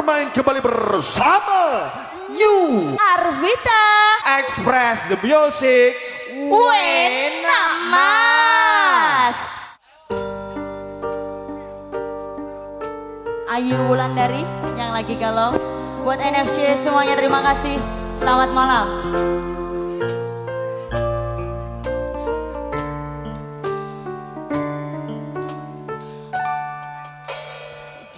bermain kembali bersama New Arvita. Express the Music Wena Mas. Ayu Wulandari yang lagi galau. Buat NFC semuanya terima kasih. Selamat malam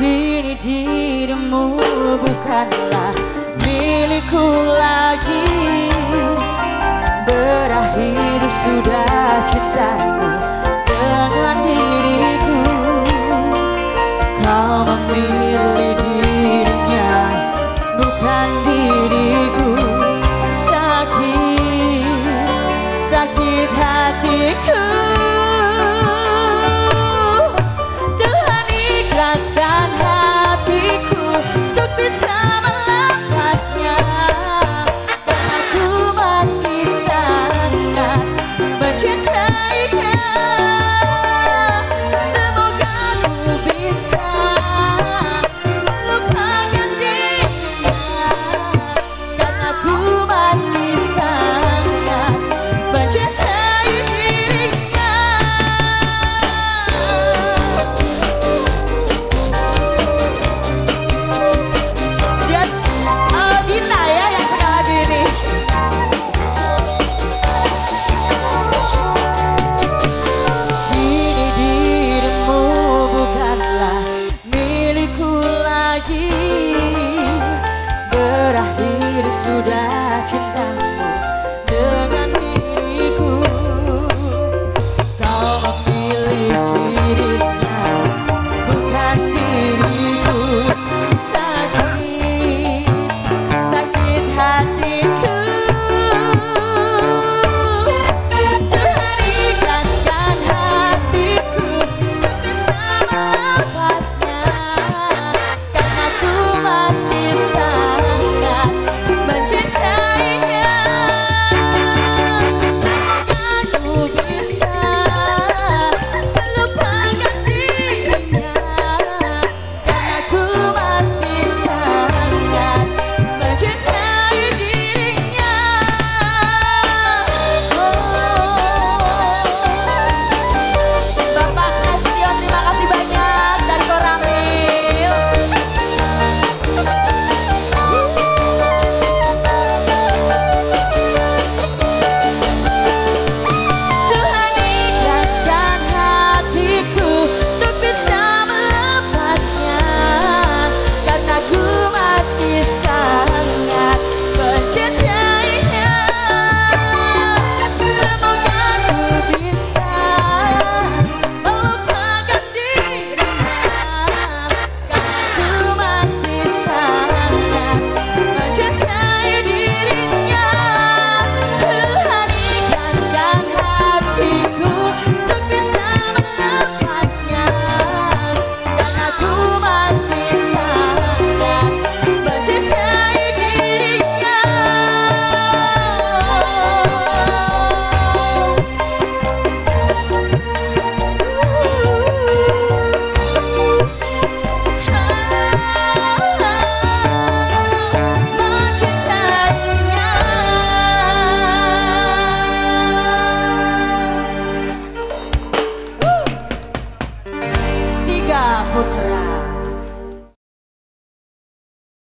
Kini dirimu bukanlah milikku lagi. Berakhir sudah cintamu